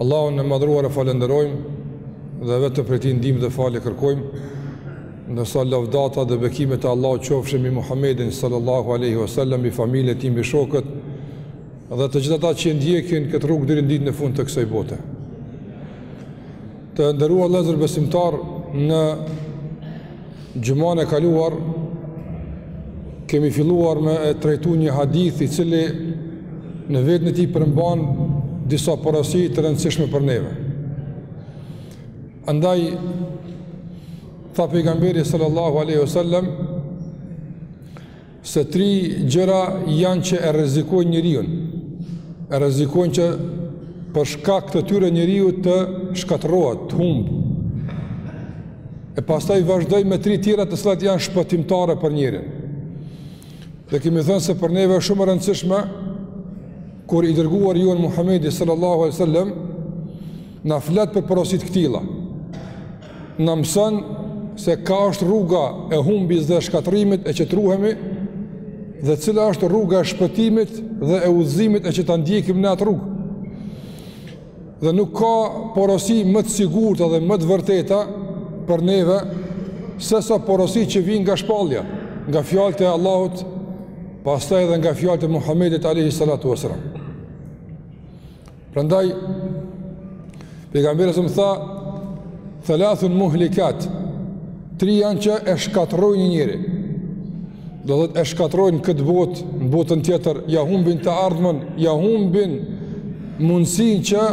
Allahun e madhruar e falenderojmë dhe vetëm prej tij ndihmë dhe falje kërkojmë, ndërsa lavdata dhe bekimet e Allahut qofshin mbi Muhammedin sallallahu alaihi wasallam, mbi familjen e tij, mbi shokët dhe të gjithë ata që ndjekin këtë rrugë deri në ditën e fundit të kësaj bote. Të nderuar vëllezër besimtarë në xhumanë e kaluar kemi filluar me e trajtu një hadith i cili në veten e tij përmban disa porosi të rëndësishme për neve. Andaj, tha pejgamberi sallallahu aleyhu sallem, Se tri gjëra janë që e rrezikojnë njeriun. E rrezikojnë që për shkak të tyre njeriu të shkatërrohet, të humb. E pastaj vazhdoi me tri tjera të cilat janë shpëtimtare për njerin. Dhe kemi thënë se për neve shumë e rëndësishme kur i dërguari jonë Muhamedi sallallahu alaihi wasallam na flet për porosi të këtilla. Na mëson se ka është rruga e humbjes dhe shkatërrimit e që të ruhemi dhe cila është rruga e shpëtimit dhe e udhëzimit e që ta ndjekim ne atë rrugë. Dhe nuk ka porosi më të sigurta dhe më të vërteta për neve se sa porosi që vijnë nga shpallja, nga fjalët e Allahut, pastaj edhe nga fjalët e Muhammedit a.s. Prandaj pejgamberi a.s. tha thalathun muhlikat tri janë që e shkatërrojnë njerin. Do thotë e shkatërrojnë këtë botë, botën tjetër, ja humbin të ardhmen, ja humbin mundësinë që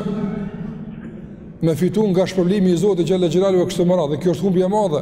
me fitu nga shpërblimi i Zotit xhalla xhelalu e kështu me radhë dhe kjo është humbje e madhe.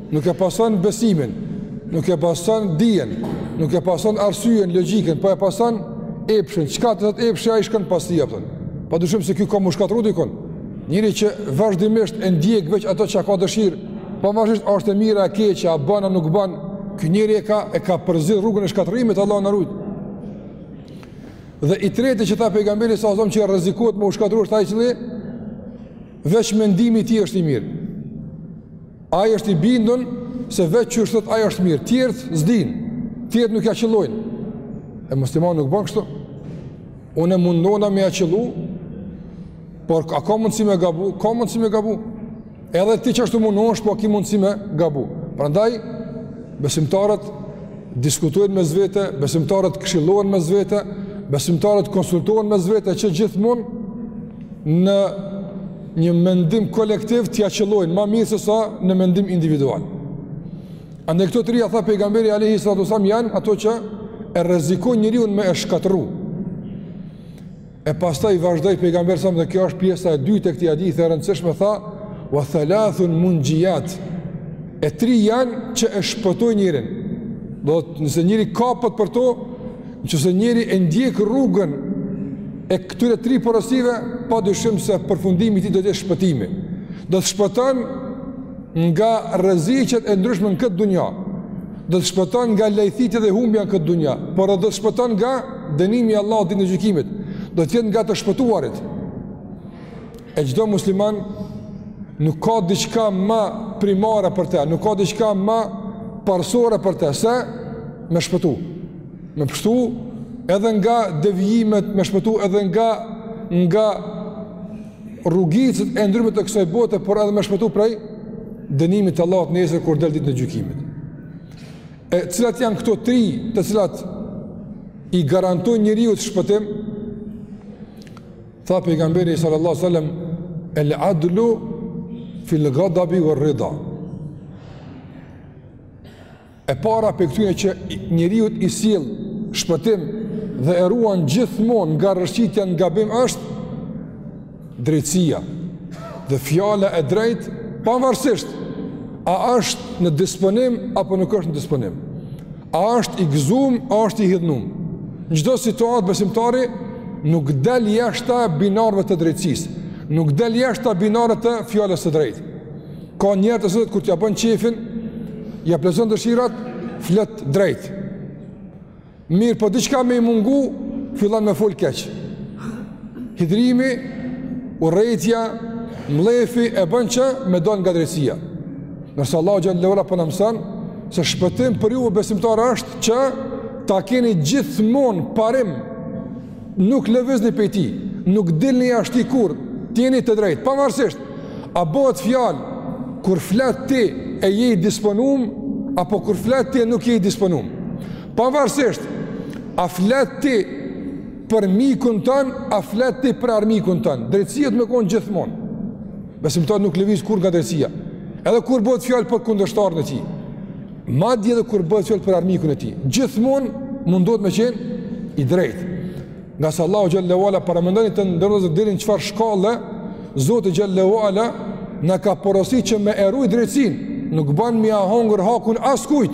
Nuk e pason besimin, nuk e pason dijen, nuk e pason arsyen, logjikën, po e pason epshin. Çka të thotë epshi ai shkon pas tij atë. Pa dyshim se ky ka m'u shkatërru dikur. Njeri që vazhdimisht e ndjek veç ato çka ka dëshirë, pavarësisht është e mira, e keqja, a bën a nuk bën, ky njeri e ka e ka përzgjedh rrugën e shkatërrimit Allahu na rujt. Dhe i treti që tha pejgamberi a.s. që rrezikohet me u shkatërru është ai që veç mendimi i tij është i mirë. Ai është i bindun se veç qysh thotë ai është mirë, tjerët s'dinë, tjerët nuk ja qëllojnë. E muslimani nuk bën kështu. Unë mundona me ja qëllu, por a ka mundësi me gabu? Ka mundësi me gabu. Edhe ti gjithashtu mundohesh, po a ki mundësi me gabu. Prandaj, besimtarët diskutojnë mes vete, besimtarët këshillohen mes vete, besimtarët konsultohen mes vete që gjithmonë në një mendim kolektiv t'ja qëllojnë ma mirë se sa një mendim individual. Andaj këto tria, tha pejgamberi alejhi salatu selam, janë ato që e rrezikojnë njeriun me e shkatërru. E pastaj vazhdoi pejgamberi selam dhe kjo është pjesa e dytë e këtij hadithi të rëndësishëm, tha, wa thalathun munxhijat, e tri janë që e shpëtojnë njerin. Do të nëse njeri kapet për to, Në qoftë se njeri e ndjek rrugën e këtyre tri porosive, pa dyshim se përfundimi i tij do të jetë shpëtimi. Do të shpëton nga rreziqet e ndryshme në këtë dunja, do të shpëton nga lajthitja dhe humbja në këtë dunja, por edhe do të shpëton nga dënimi i Allahut ditën e gjykimit, do të jetë nga të shpëtuarit. E çdo musliman nuk ka diçka ma primare për të, nuk ka diçka ma parësore për të se me shpëtu. Me pështu edhe nga devijimet, me shpëtu edhe nga rrugicat e ndryshme të kësaj bote, por edhe me shpëtu prej dënimit të Allahut nesër kur del ditën e gjykimit. E cilat janë këto tri të cilat i garantojnë njeriut shpëtim? Tha pejgamberi sallallahu alaihi wasallam el adlu fil ghadabi war rida. E para prej këtyre që njeriut i sjell shpëtim dhe e ruan gjithmonë nga rrëshqitja në gabim është drejtësia dhe fjala e drejtë pavarësisht a është në disponim apo nuk është në disponim. A është i gëzum, a është i hidhnum. Në çdo situatë besimtari nuk del jashta binarve të drejtësisë, nuk del jashta binarve të fjalës së drejtë. Ka njerëz të cilët kur t'ja bën qefin, ja plotson dëshirat, flet drejt. Mirëpo diçka me i mungu, fillon me fol keq. Hidhërimi, urrejtja, mllefi e bën që me dalë nga drejtësia. Ndërsa Allahu xhelle ue ala po na mëson, se shpëtim për ju besimtarë është që ta keni gjithmonë parim, nuk lëvizni prej tij, nuk dilni jashtë tij kurrë, të jeni të drejtë, pavarësisht, a bëhet fjalë, kur flet ti e je i disponum, apo kur flet ti e nuk je i disponum. Pavarësisht, a flet ti për mikun tan, a flet ti për armikun tan. Drejtësia duhet me konë gjithmonë. Besimtari nuk lëviz kurrë nga drejtësia. Edhe kur bëhet fjalë për kundërshtarin e tij. Madje edhe kur bëhet fjalë për armikun e tij. Gjithmonë mundohet me qenë i drejtë. Ngase Allahu xhelle ue ala paramendoni të nderuar deri n'çfarë shkalle, Zoti xhelle ue ala na ka porosit që me e rujt drejtësinë. Nuk ban me ia hongër hakun askujt.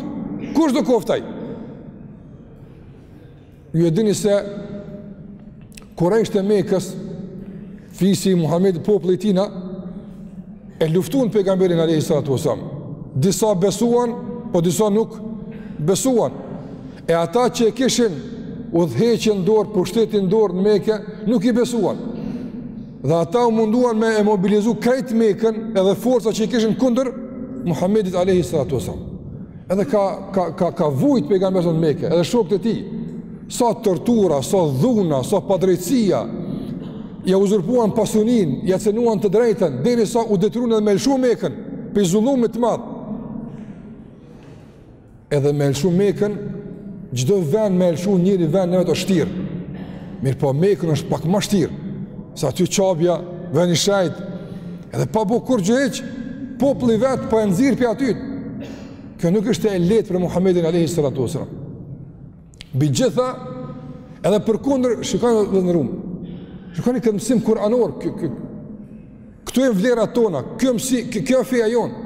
Kushdo qoftë ai? Ju e dini se Kurejsht e Mekës, fisi i Muhamedit, populli i tina, e luftuan pejgamberin alayhi salatu wasallam. Disa besuan, po disa nuk besuan. E ata që e kishin udhëheqjen dorë, pushtetin dorë në Mekë, nuk i besuan. Dhe ata u munduan me e mobilizu krejt Mekën edhe forca që i kishin kundër Muhamedit alayhi salatu wasallam. Edhe ka ka ka ka vujt pejgamberi në Mekë, edhe shokët e tij. Sa tortura, sa dhuna, sa padrejtësia, ia uzurpuan pasunin, ia cenuan të drejtën, derisa u detyrun edhe me lëshu mekën, prej zullumit të madh. Edhe me lëshu mekën, çdo ven me lëshu njëri venin e vet o vshtirë. Mirëpo mekën është pak ma vshtirë, se aty qabja, ven i shejtë, Edhe pa bo kurgjo heq, populli vet po e nxjerr prej aty. Kjo nuk është e lehtë për Muhamedin alayhi salatu wasallam. Mbi t'gjitha, edhe përkundër, shikoni të nderum. Shikoni këtë mësim kuranor, kë, kë, këto jan vlerat tona, kjo mësi, kjo, kjo feja jonë.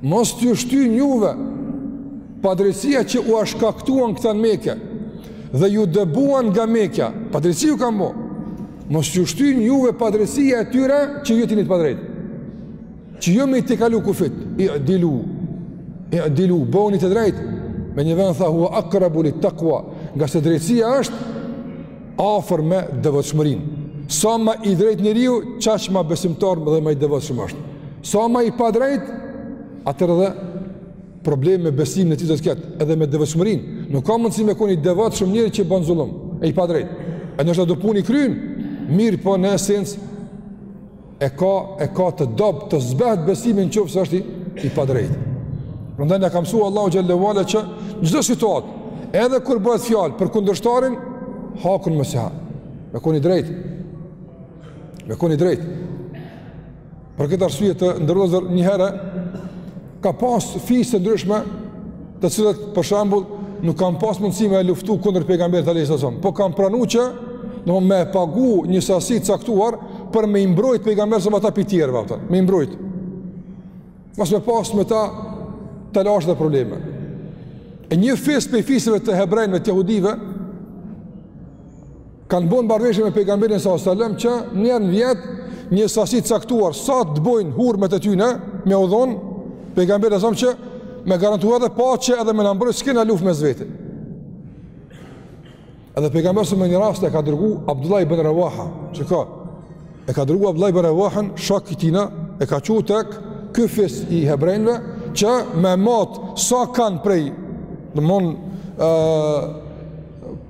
Mos t'ju shtyjnë juve padrejtësia që ua shkaktuan këta në Mekë dhe ju dëbuan nga Mekja. Padrejtësi ju kanë bo. Mos t'ju shtyjnë juve padrejtësia e tyre që ju t'jeni të padrejtë. Që ju me i tejkalu kufijt. I'dilu. I'dilu boni të drejtë. Me një vend tha huwa aqrabu lit taqwa, ngase drejtësia është Afër me devotshmërinë. Sa ma i drejtë njeriu, qaq ma besimtar edhe ma i devotshëm është. Sa ma i padrejt, atëherë dhe probleme me besimin e tij do të ketë, edhe me devotshmërinë. Nuk ka mundësi me kon i devotshëm njeri që bon zullum, e i padrejt. Ai ndoshta do punë i kryen, mirëpo në esencë e ka e ka të dobët të zbehtë besimin nëse është i, i padrejtë. Prandaj na ka mësuar Allahu xhelle ue ala që në çdo situatë, edhe kur bëhet fjalë për kundërshtarin, hakun mos ia ha. Me kon i drejt. Me kon i drejt. Për këtë arsye të nderuar një herë Ka pas fise të ndryshme, të cilat për shembull nuk kanë pas mundësi me luftu kundër pejgamberit alayhis salam, po kanë pranu që do me pagu një sasi të caktuar për me i mbrojt pejgamberi a.s. ata pi tjerëve ata, me i mbrojt. Mos me pas me ta telashe dhe probleme. E një fis prej fiseve të hebrenjve, të jehudive, Kanë bën marrëveshje me pejgamberin alejhi selam që në një vjet një sasi të caktuar sa të bëjnë hurmet e tyne me ia dhon pejgamberit alejhi selam që me garantu edhe paqe edhe me na mbrojtë, s'kena luftë mes veti. Edhe pejgamberi alejhi selam në një rast e ka dërgu Abdullah ibn Rawaha, që ka e ka dërgu Abdullah ibn Rawahan, shok i tina, e ka çu tek ky fis i hebrejve që me mat sa kanë prej domthon ë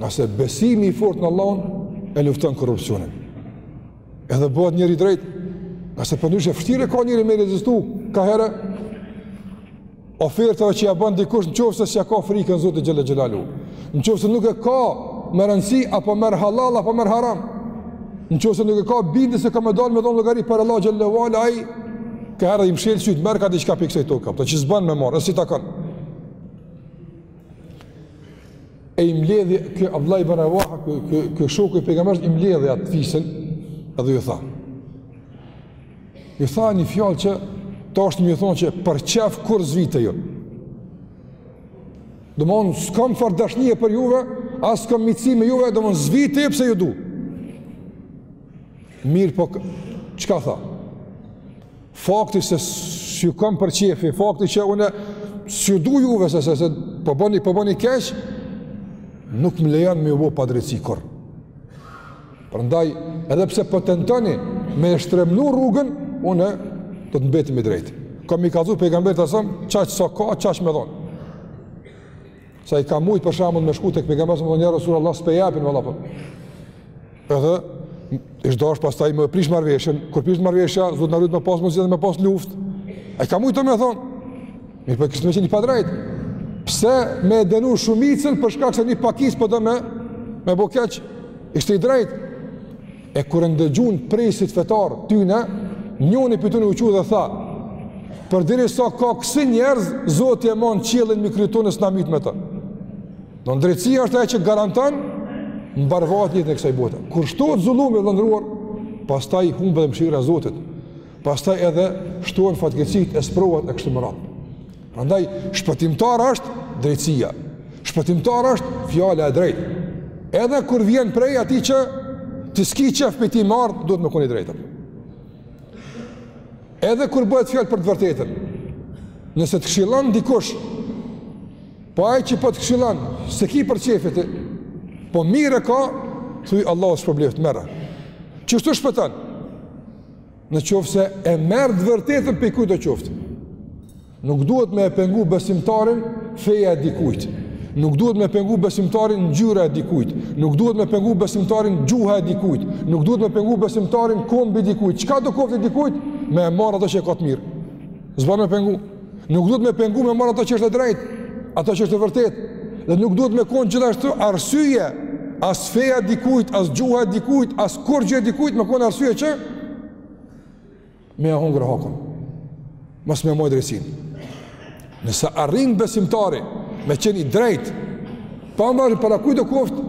Ngase besimi i fort në Allahun e lufton korrupsionin. Edhe bëhet njeri i drejtë, ngase përndryshe vështirë e ka njeri me rezistu, ka herë, ofertave që ja bën dikush në qoftë se s'ja ka frikën Zotit xhel-le xhelaluhu. Në qoftë se nuk e ka me rëndësi, a po merr hallall, a po merr haram. Në qoftë se nuk e ka bindje se ka me dalë me dhonë llogari para Allahut xhel-le ve ala, ai, ka herë edhe i mshel sytë, merr ka diçka prej kësaj toke, që s'ban me marrë, e s'i takon. e i mbledhi ky Abdullah ibn Rawaha ky ky ky shoku i pejgamberit i mbledhi atë fisin edhe ju tha. Ju tha një fjalë që deshti me ju thonë që për qef kurrë s'vij te ju. Domethënë s'kam farë dashnie për juve, as s'kam miqësi me juve, domethënë s'vij te ju pse ju du. Mirëpo çka tha? Fakti se s'ju kam për qefi, fakti që unë s'ju du juve, se, se, se po bëni, po bëni keq, nuk më lejon me ju bo padrejtësi kurrë. Prandaj, edhe pse po tentoni me e shtremnu rrugën, unë do të mbetem i drejtë. Kam me i kallzu pejgamberit alejhi selam, qaq sa ka, qaq me dhonë. Se ai ka mujt për shembull me shku tek pejgamberi alejhi selam me thonë ja Resulallah s'pe japin valla po. Edhe ish dasht pastaj me prish marrveshjen, kur prishet marrveshja, Zot na ruj me pas mund edhe me pas luftë. Ai ka mujt ato me thonë. Mirëpo kish me qenë i padrejtë. Pse me e dënu shumicën për shkak se një pakicë po do me me bo keq. Ishte i drejtë. E kur e ndëgjun prijësit fetarë tyne, njoni prej tyne u çu edhe tha, përderisa ka kësi njerëz, Zoti e man qiellin mi kry tonë, s'na myt me të. Domethënë drejtësia është ajo që garanton mbarëvajtjen e kësaj bote. Kur shtohet zullumi, të nderuar, pastaj humb edhe mëshira e Zotit, pastaj edhe shtohen fatkeqësitë e sprovat e kështu me radhë. Prandaj shpëtimtar është drejtësia. Shpëtimtar është fjala e drejtë. Edhe kur vjen prej atij që ti s'ki qef prej tij me marrë, duhet me kon i drejtë. Edhe kur bëhet fjalë për të vërtetën. Nëse të këshillon dikush, po ai që po të këshillon, s'e ki për qefi. Po mirë e ka, thuj Allahu të shpërbleftë, merre. Qështu shpëton. Në qoftë se e merr të vërtetën prej kujtdo qoftë. Nuk duhet me e pengu besimtarin feja e dikujt. Nuk duhet me pengu besimtarin ngjyra e dikujt. Nuk duhet me pengu besimtarin gjuha e dikujt. Nuk duhet me pengu besimtarin kombi i dikujt. Çkado koftë i dikujt. Me e marr ato që e ka të mirë. S'ban me pengu. Nuk duhet me pengu me marrë ato që është e drejtë, ato që është e vërtetë. Dhe nuk duhet me konë gjithashtu arsyje, as feja e dikujt, as gjuha e dikujt, as kurrgjë e dikujt, me konë arsyje që me ja hongër hakën, me ja mohu drejtsinë. Nëse arrin besimtari me qenë i drejtë, pa marrë para kujtdo koftë,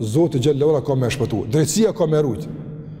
Zoti xhele ala ka me e shpëtu, drejtsia ka me e rujtë.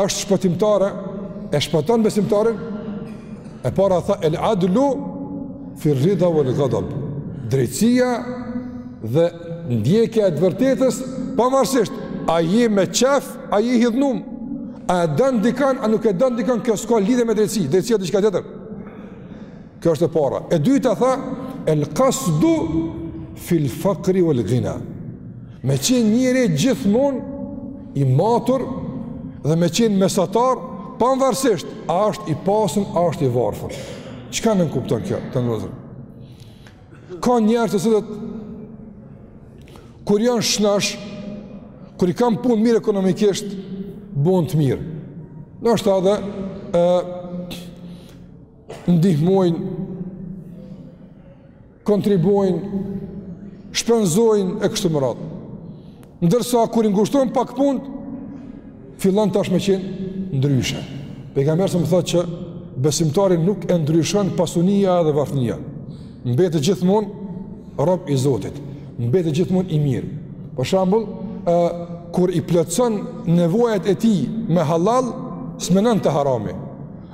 Është shpëtimtare, e shpëton besimtarin. E para tha el adlu fir-rida wal ghadab. Drejtësia dhe ndjekja e të vërtetës pavarësisht a je me qef, a je hidhnum, a e don dikan, a nuk e don dikan, kjo s'ka lidhje me drejtësi, drejtësia diçka tjetër. Kjo është e para. E dyta tha el qasdu fil faqri wal ghina. Me qenë njeri gjithmonë i matur dhe me qenë mesatar pavarësisht a është i pasur a është i varfër. Çka nënkupton kjo? Të nderuar. Ka njerëz të cilët kur janë shnosh, kur i kanë punët mirë ekonomikisht, bojnë të mirë. Ndoshta edhe e, ndihmojnë, kontribuojnë, shpenzojnë e kështu me radhë. Ndërsa, kur i ngushtohen pak punët, fillon tash me qenë ndryshe. Pejgamberi alejhi selam thotë që besimtarin nuk e ndryshon pasunia dhe varfënia. Mbetet gjithmonë rob i Zotit. Mbetet gjithmonë i mirë. Për shembull, ë kur i plotson nevojat e tij me hallall, s'menon te harami.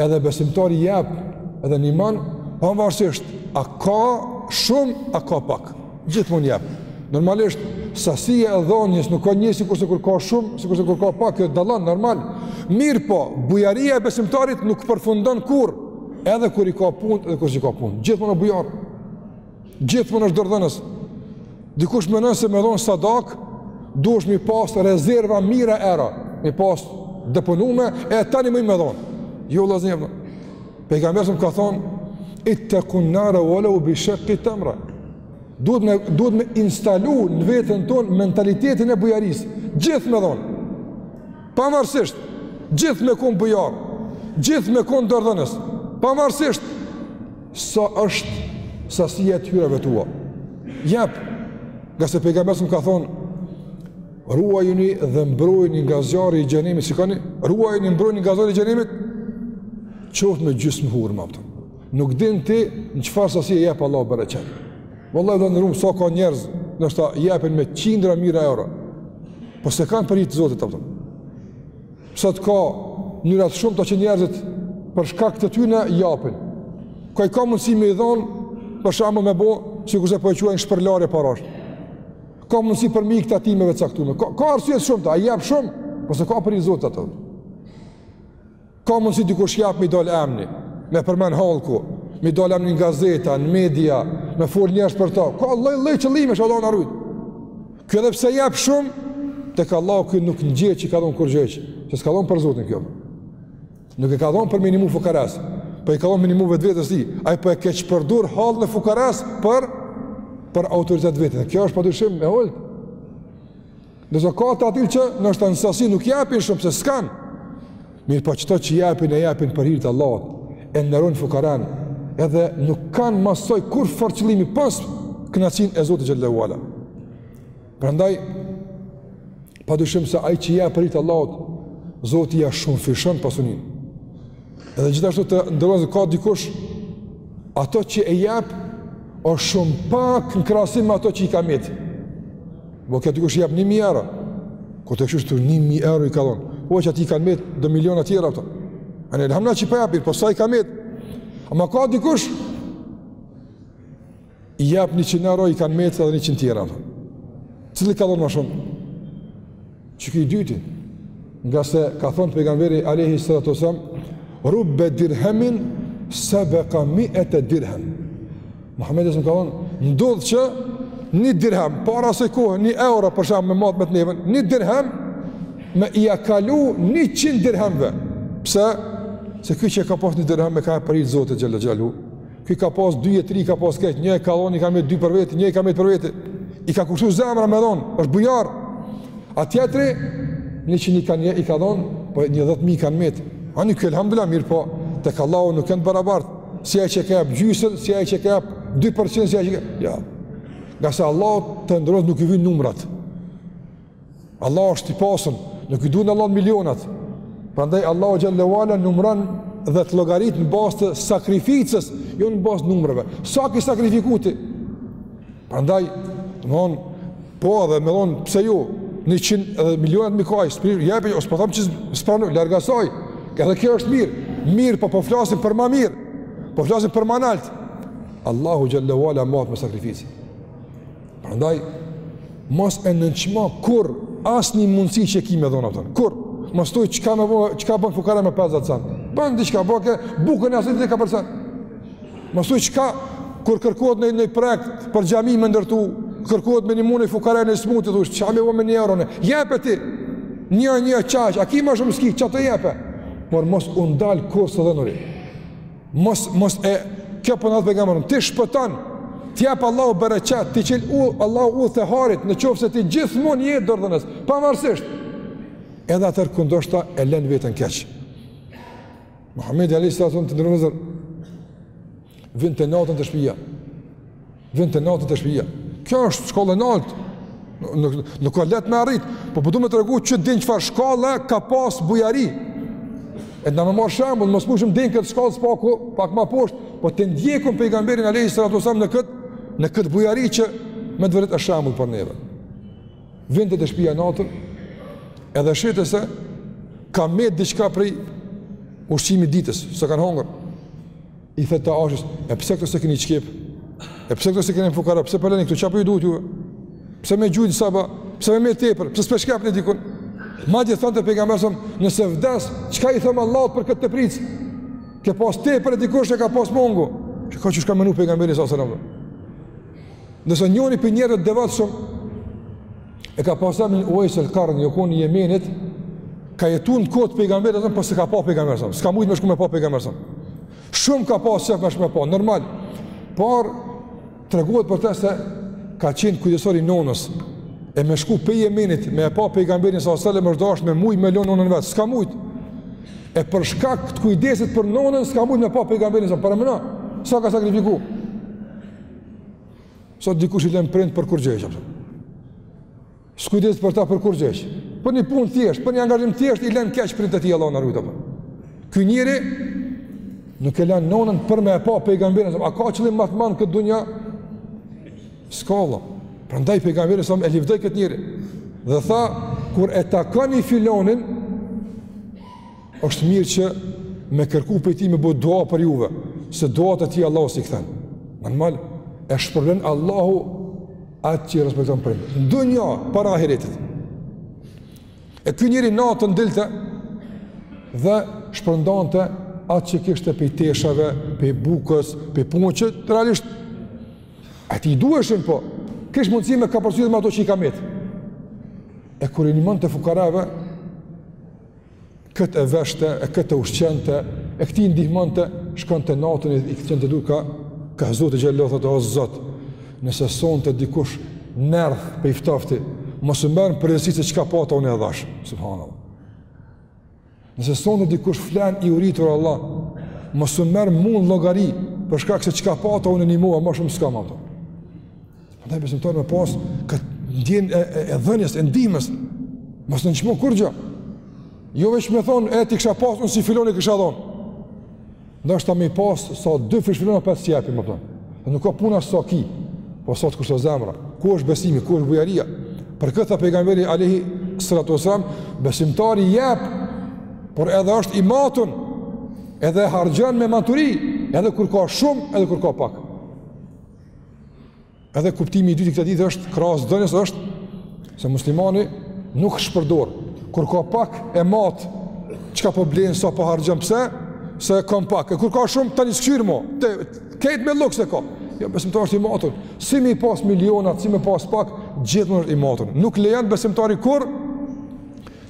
Edhe besimtari jep edhe nimon, pamvarësisht, a ka shumë, a ka pak. Gjithmon jep. Normalisht, sasia e dhonies nuk o njejt sikurse kur ka shumë, sikurse kur ka pak, kjo dallon, normal. Mirëpo, bujaria e besimtarit nuk përfundon kurrë, edhe kur i ka punët, edhe kur s'i ka punët. Gjithmon o bujar. Gjithmonë është dorëdhënës. Dikush menon se me dhonë sadaka, duhesh me i pas rezerva mijëra euro, me i pas deponume, e tani muj me dhonë. Jo, Allahu xhele, Pejgamberi alejhi selam ka thonë, ittekun nare ue leu bishikki temra. Duhet me, duhet me instalu në veten tonë mentalitetin e bujarisë. Gjithë me dhonë. Pavarësisht, gjithë me konë bujar, gjithë me konë dorëdhënës, pavarësisht, sa është sasia e të hyrave tua. Jep, ngase pejgamberi alejhi selam ka thonë, ruajuni dhe mbrojni nga zjarri i xhehenemit, shikoni, ruajuni dhe mbrojni nga zjarri i xhehenemit, qoftë me gjysmë hurme, apo. Nuk din ti në çfarë sasie jep Allahu bereqetin. Vallahi, të nderum, sa ka njerëz, ndoshta japin me qindra mijëra euro. Po s'e kanë për hir të Zotit ato. Sot ka mënyra të shumta që njerëzit për shkak të tyre japin. Ky ka mundësi me i dhon, për shembull me bo, sikurse po e quajnë shpërlarje parash. Ka mundësi për m'i ik tatimeve të caktume. Ka ka arsye të shumta, ai jap shumë, po s'e ka për hir të Zotit ato. Ka mundësi dikush jap m'i dal emni, me e përmend hallku, m'i dal emni në gazeta, në media, me fol njerëzit për to. Ka lloj-lloj qëllime që Allahu na ruajt. Ky edhe pse jap shumë, tek Allahu ky nuk njehet që ka dhonë kurgjë, se s'ka dhonë për Zotin ky. Nuk e ka dhonë për me i nimu fukarasë, po i ka dhonë me i nimu vetvetes tij, ai po e keqpërdor hallin e fukarasë për, për autoritet të vetin. Kjo është pa dyshim e ultë. Ndërsa ka të atillë që ndoshta në sasi nuk japin shumë, se s'kanë, mirëpo qato që japin e japin për hir të Allahut, e nderojnë fukaranë, edhe nuk kanë mas saj kurrfarë qëllimi pos kënaqësinë e Zotit xhelle ve ala. Prandaj, pa dyshim se ai që jap për hir të Allahut, Zoti ia shumëfishon pasuninë. Edhe gjithashtu të nderuar ka dikush, ato që e jap, o shumë pak në krahasim me ato që i ka met. Bo vaki dikush jap 1000 euro. Kur ta kqyrsh ti 1000 euro i ka dhon. Po qatij i kanë met do miliona të tjera ato. Ani, elhamdulilah që po japin, po sa i ka met. Ama ka dikush jap 100 euro i kanë met edhe 100 tjera ato. Cili ka dhon ma shumë? Qiky i dyti, ngase ka thonë pejgamberi alejhi salatu ve selam, rubbe dirhemin sebeka miete dirhem. Muhammedi alejhi selam ka thonë, ndodhë që një dirhem, para e asaj kohe, një euro për shembull me matë me të nevën, një dirhem me ia kalu njëqind dirhemve. Pse? Se ky që ka pas një dirhem e ka jap për hir të Zotit xhelle xhelalu Ky i ka pas dy e tri i ka pas krejt, një e ka dhonë, i ka met dy për veti, një i ka met për veti. I ka kushtu zemra me dhon, është bujar. A tjetri, 100 i ka dhon, po një 10000 i kanë met. Ani ky alhamdulillah mirëpo, tek Allahu nuk janë barabartë. Si ai që ka jap gjysën, si ai që ka jap 2% si ai që ka. Ja. Ngase Allahut, të nderuar, nuk i vyjnë numrat. Allah është i pasur, nuk i duhen Allahut milionat. Prandaj Allahu xhallahu ala numron dhe të llogarit në bazë të sakrificës, jo në bazë të numrave. Sa ke sakrifikuar ti? Prandaj, domthon po edhe me thon pse ju 100 edhe milionat më kuaj, s'po i jepi ose po thom që s'pranoj larg asaj. Edhe kjo është mirë. Mirë, po po flasim për ma mirë. Po flasim për ma nalt. Allahu xhallahu ala mat me sakrificë. Prandaj mos e nënçmo kurrë asnjë mundësi që e ki me dhon diçka. Kurrë mos thuj çka me ba, çka bon fukara me 50 cent. Bon diçka, bukë, bukën e asaj dite ka për 50 cent. Mos thuj çka kur kërkohet ndonjë projekt për xhami me ndërtu, kërkohet me ndihmu një fukara, një të smutë, thush çka me ba me një euro. Jepe ti. Një, një qaq, a ki ma shumë, s'ki çka të jepe. Por mos u ndal kurrë së dhënuri. Mos, mos, e kjo po na thot pejgamberi, ti shpëton. T'i jep Allahu bereqet, t'i çel Allahu udhët e hajrit, në qoftë se ti gjithmonë je dorëdhënës, pavarësisht. Edhe atëherë kur ndoshta e lën veten keq. Muhamedi alejhi salatu selam të nderuar vinte natën te shpija. Vinte natën te shpija. Kjo është shkallë e naltë. Nuk, nuk a lehtë me arritë. Po po du me tregu që ta dini çfarë shkallë ka pas bujari. E na me marrë shembull, nëse s'mujm deri në këtë shkallë, së paku, pak ma poshtë. Po ta ndjekim pejgamberin alejhi salatu selam në këtë, në këtë bujari që me të vërtetë është shembull për neve. Vinte te shpija natën, edhe shihte se ka met diçka prej ushqimit ditës, s'e kanë hongër. I thoshte Aishes, e pse këto s'i keni shkep? E pse këto s'i keni dhonë fukara? Pse po i leni këto? Çka po ju duhet juve? Pse me gjujtë në sabah? Pse me met tepër? Pse s'pe shkepni dikun? Madje thonte pejgamberi a.s., nëse vdes, çka i them Allahut për këtë tepricë? Ke pas tepër e dikush e ka pas mongu? Qe, ka qishtu ka menu pejgamberi a.s. Ndërsa njëri prej njerëzve të devotshëm, E ka pas emrin Uwais al-Qarni, u kon i Jemenit, ka jetu në kohë të pejgamberit a.s., por s'e ka pa pejgamberin a.s. S'ka mujt me shku me pa pejgamberin a.s. Shumë ka pas qejf me shku me pa, normal. Por tregohet për të se ka qenë kujdestar i nonës. E me shku prej Jemenit me pa pejgamberin a.s. u dasht me mujt me lon nonën vet. S'ka mujt. E për shkak të kujdesit për nonën s'ka mujt me pa pejgamberin a.s. Paramendo. Sa ka sakrifiku. Sot dikush i len prindt për kurgjo. S'kujdeset për ta për kurgjo. Për një punë të thjeshtë, për një angazhim të thjeshtë i lën keq prindt e tij, Allahu na rujt apo. Ky njeri nuk e lën nonën për me e pa pejgamberin, a ka qëllim më të madh në këtë dunja? S'ka, vallah. Prandaj pejgamberi a.s. e lëvdoi këtë njeri. Dhe tha kur e takoni filonin është mirë që me kërku pej tij me bo dua për juve, se duat e tij Allahu s'i kthen. Normal, e shpërlen Allahu atë që i respekton prindërit. N'dunja, para ahiretit. E ky njeri natën dilte dhe shpërndante atë që kishte pej teshave, pej bukës, pej punë që realisht atij i duheshin po, kish mundësi me kapërcy me ato që i ka met. E kur i nimonte fukarave, këtë e veshte, e këtë e ushqente, e këtij i ndihmonte, shkonte natën i çonte durt, ka Zoti xhele, thotë, o Zot, nëse sonte dikush nërdh pej ftofti, mos më merr n'përgjegjësi se çka pata unë e dhashë, subhanallah. Nëse sonte dikush flen i uritur Allah, mos më merr mu n'llogari, për shkak se çka pata unë e nimova, ma shumë s'kam ato. Pra besimtari me pas këtë ndjenjë e, e, e dhënies, e ndihmës, mos nënçmo kurgjë. Jo veç me thonë, e t'i kisha pas, unë si filoni kisha dhonë. Ndoshta me pas, sa dyfish filoni, prapë s'jep, më përnë. Dhe nuk o puna sa ki, po sa të kushton zemra. Ku është besimi, ku është bujaria. Për këtë, pejgamberi alejhi salatu uesselam, besimtari jep, por edhe është i matun, edhe harxhon me maturi, edhe kur ka shumë, edhe kur ka pak. Edhe kuptimi i dytë i këtij hadithi është krahas dhënies është se muslimani nuk shpërdoron kur ka pak e mat çka po blen sa po harxhon pse se kam pak e kur ka shumë tani s'kqyr mo te krejt me luks e ka jo besimtari është i matur si me i pas miliona si me pas pak gjithmonë është i matur nuk lejon besimtari kurrë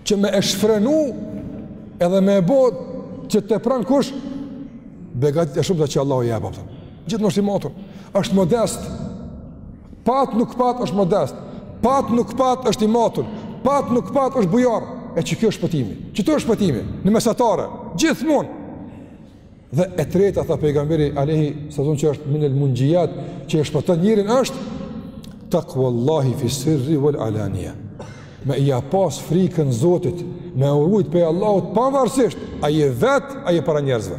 që me e shfrenu edhe me e bo që tepron kush begatitë e shumta që Allahu ia Gjithmonë është i matur, është modest. Pat nuk pat është modest. Pat nuk pat është i matur. Pat nuk pat është bujar. E qe kjo shpëtimi. Qeto shpëtimi. Në mesatare. Gjithmonë. Dhe e treta, tha pejgamberi alejhi selam që është minel munxhijat, që e shpëton njerin është, takuallahi fis-sirri uel alanija. Me ia pas frikën zotit, me u rujt pej Allahut, pavarësisht, a je vetë, a je para njerëzve.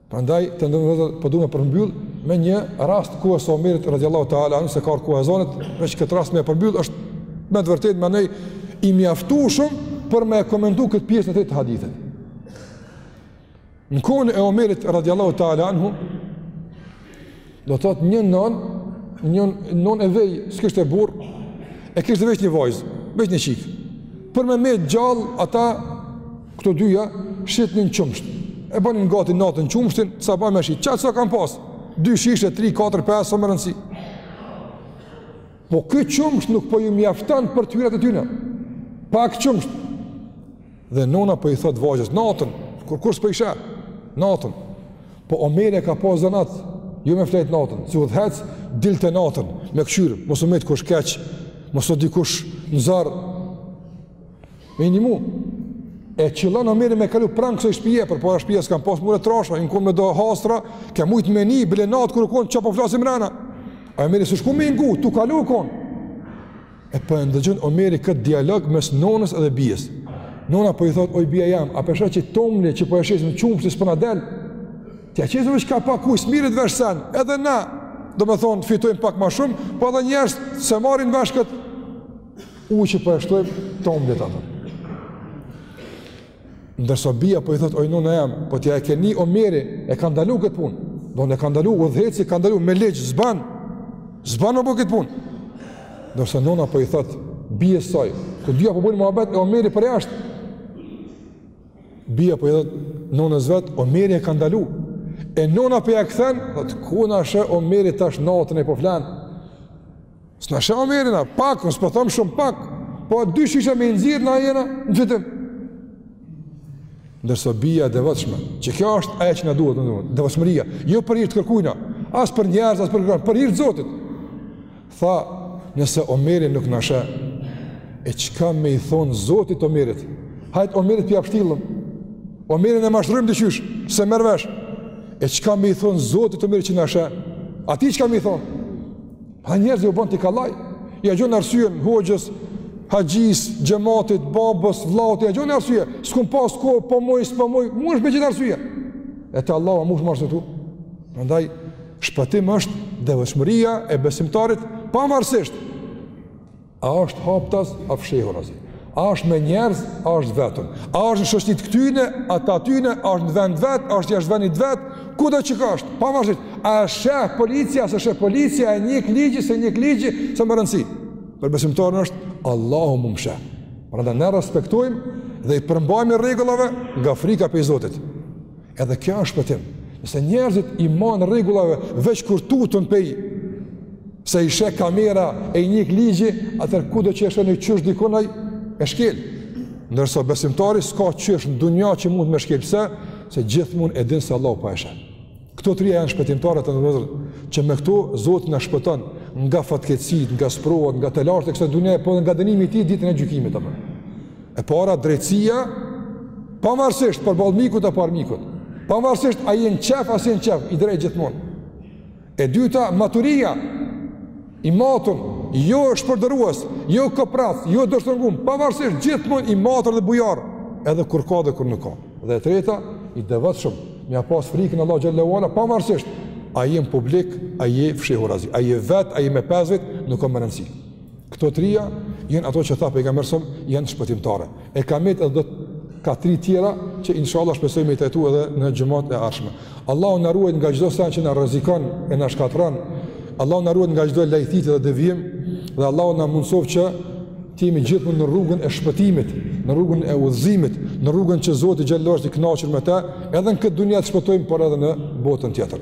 Prandaj të nderuar vëllezër, po du me e përmbyll me një rast kohës Omerit radhiyallahu ta'ala anhu se ka ardh koha e ezanit, veç këtë rast me e përmbyll është me të vërtetë ma se i mjaftueshëm për me e komentu këtë pjesë të hadithit. Në kohën e Omerit radhiyallahu ta'ala anhu Do të thotë një non, një non e vej, s'kishte burr, e kishte veç një vajzë, veç një çikë. Për me majt gjallë ata këto dyja shitnin qumësht. E bënin gati natën qumështin, sabah me shit. Qatë sa kanë pas? Dy shishe, 3, 4, 5, s'o me rëndësi. Po ky qumësht nuk po ju mjafton për të hyrat e tyre. Pak qumësht. Dhe nona po i thot vajzës natën, kur kush s'po i sheh natën. Po Omeri e ka pas zanat, jo me flejt natën, si udhëheqës dilte natën me kqyr, mos u met kush keq, mos o dikush në zor, me i nimu. E qëllon Omeri me kalu pranë kësoj shpije, përpara shpijat s'kan pas mure t'trasha, jon konë me do hasra, ke mujtë me ni, bile natë kur u konë, çka po flasin mrena. A Omeri s'u shku me ngu, tu kalu u konë. E po e ndëgjën Omeri këtë dialog mes nonës edhe bijes. Nona po i thot, oj bija jem, a pe sheh që tomli që po e shesim qumështi s'po na del, t'ia qesim çika pak uj, s'merret vesh sen, edhe na, domethonë, fitojmë pak ma shumë, po edhe njerëzit s'e marrin vesh këtë uj që po e shtojmë tomlit atë. Ndërsa bija po i thot oj nona jem, po ti e ke ni Omeri, e ka ndalu kët punë. Domethonë e ka ndalu udhëheqësi, ka ndalu me ligj s'ban. S'ban me bo kët punë. Ndërsa nona po i thot bijës saj, këto dyja po bojn muhabet e Omeri përjashtë. Bija po i thot nonës vet, Omeri e ka ndalu. E nona po ja kthen, thot ku na sheh Omeri tash natën e po flen. S'na sheh Omeri na, pak uj, s'po thom shumë, pak, po dy shisha me i nxirr na jena në fitim. Ndërsa bija e devotshme, që kjo është aja që na duhet, na duhet devotshmëria, jo për hir të kërkujna, as për njerëz, as për kërkujna, për hir të Zotit. Tha, nëse Omeri nuk na sheh, e çka me i thonë Zotit t'Omerit? Hajt Omerit pja pshtillëm, Omerin e mashtrojmë diqysh, s'e merr vesh, e çka me i thonë Zotit t'Omerit që na sheh? Atij çka me i thonë? Për njerëzit e bon ti kallaj. Ja gjon arsyen hoxhës, haxhis, xhematit, babës, vllaut, ja gjon arsye. S'kum pas kohë, po muj, s'po muj, mush me gjet arsye. E te Allahu a mush me arsyetu? Prandaj shpëtim është devotshmëria e besimtarit pavarësisht A është haptas, a fshehurazi? A është me njerëz, a është vetëm? A është në shoqëni të këtyne, a të atyne, a është në vend vet, a është jashtë vendit vet? Kudo që ka është, pavarësisht, a e sheh policia, s'e sheh policia, e njek ligji, s'e njek ligji, s'o me rëndësi. Për besimtarin është Allahu mu m'sheh. Prandaj ne respektojmë dhe i përmbahemi rregullave nga frika prej Zotit. Edhe kjo është shpëtim. Nëse njerëzit i manë rregullave veç kur tuten prej se i sheh kamera e i njek ligji, atëherë kudo që e sheh niqysh dikon, aj e shkel. Nërsa besimtari s'ka qysh në dunja që mund me shkel, pse? Se gjithmonë e din se Allahu po e sheh. Këto tria janë shpëtimtare të nderuar, që me këto Zoti na shpëton nga fatkeqësitë, nga sprovat, nga telashet e kësaj dunjaje po edhe nga dënimi i tij ditën e gjykimit. Apër. E para drejtësia, pavarësisht përballë mikut apo armikut, pavarësisht a je n'qef a s'je n'qef, i drejtë gjithmonë. E dyta, maturia, i matun, jo shpërdorues, jo koprrac, jo dorështrëngum, pavarësisht gjithmonë i matur dhe bujar, edhe kur ka dhe kur nuk ka. Dhe e treta, i devotshëm, m'ja pas frikën Allahut xhelle ve ala, pavarësisht, a je n'publik, a je fshehurazi, a je vetë, a je me pesë vetë, nuk ka më rëndësi. Këto trija janë ato që tha pejgamberi se janë shpëtimtare. E ka met edhe do ka tri tjera që inshallah shpresoj me i trajtu edhe në xhumat e ardhshme. Allahu na ruajt nga çdo sen që na rrezikon e na shkatërron. Allahu na ruajt nga çdo lajthitje dhe devijim dhe Allahu na mundësoftë që të jemi gjithmonë në rrugën e shpëtimit, në rrugën e udhëzimit, në rrugën që Zoti xhelle është i kënaqur me të, edhe në këtë dunja të shpëtojmë por edhe në botën tjetër.